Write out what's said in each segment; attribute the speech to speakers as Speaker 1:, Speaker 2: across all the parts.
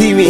Speaker 1: see me.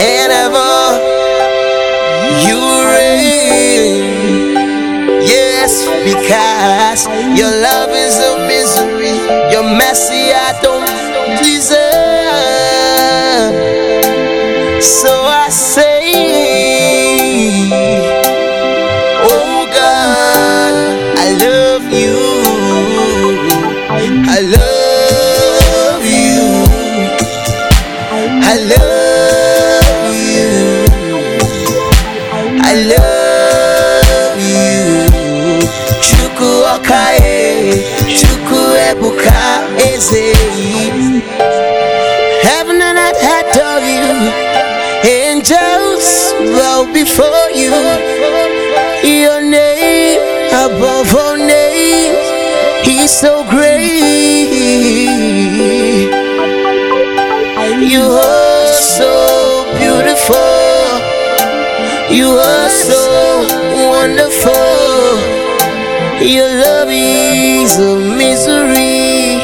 Speaker 1: Forever. You reign. Yes, because your love is a misery. Your mercy I don't deserve. So I say, Oh God, I love you. I love you. I love love you. Chuku okae, chuku ebuka eze. Heaven and earth adore you. Angels bow before you. Your name above all names. He's so great. You are so wonderful. Your love is a misery.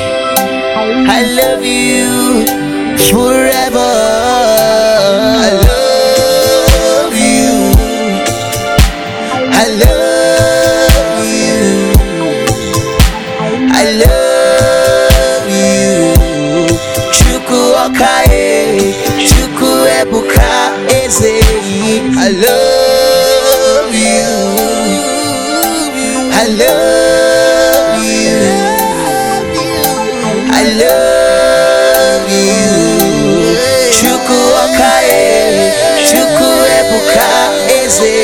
Speaker 1: I love you forever. I love you. I love you. I love you. Chuku okae, chuku ebuka eze. I love you. I love you. I love you. Chuku okae, chuku ebuka eze.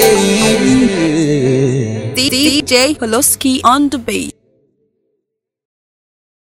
Speaker 2: DJ Poloski on the beat.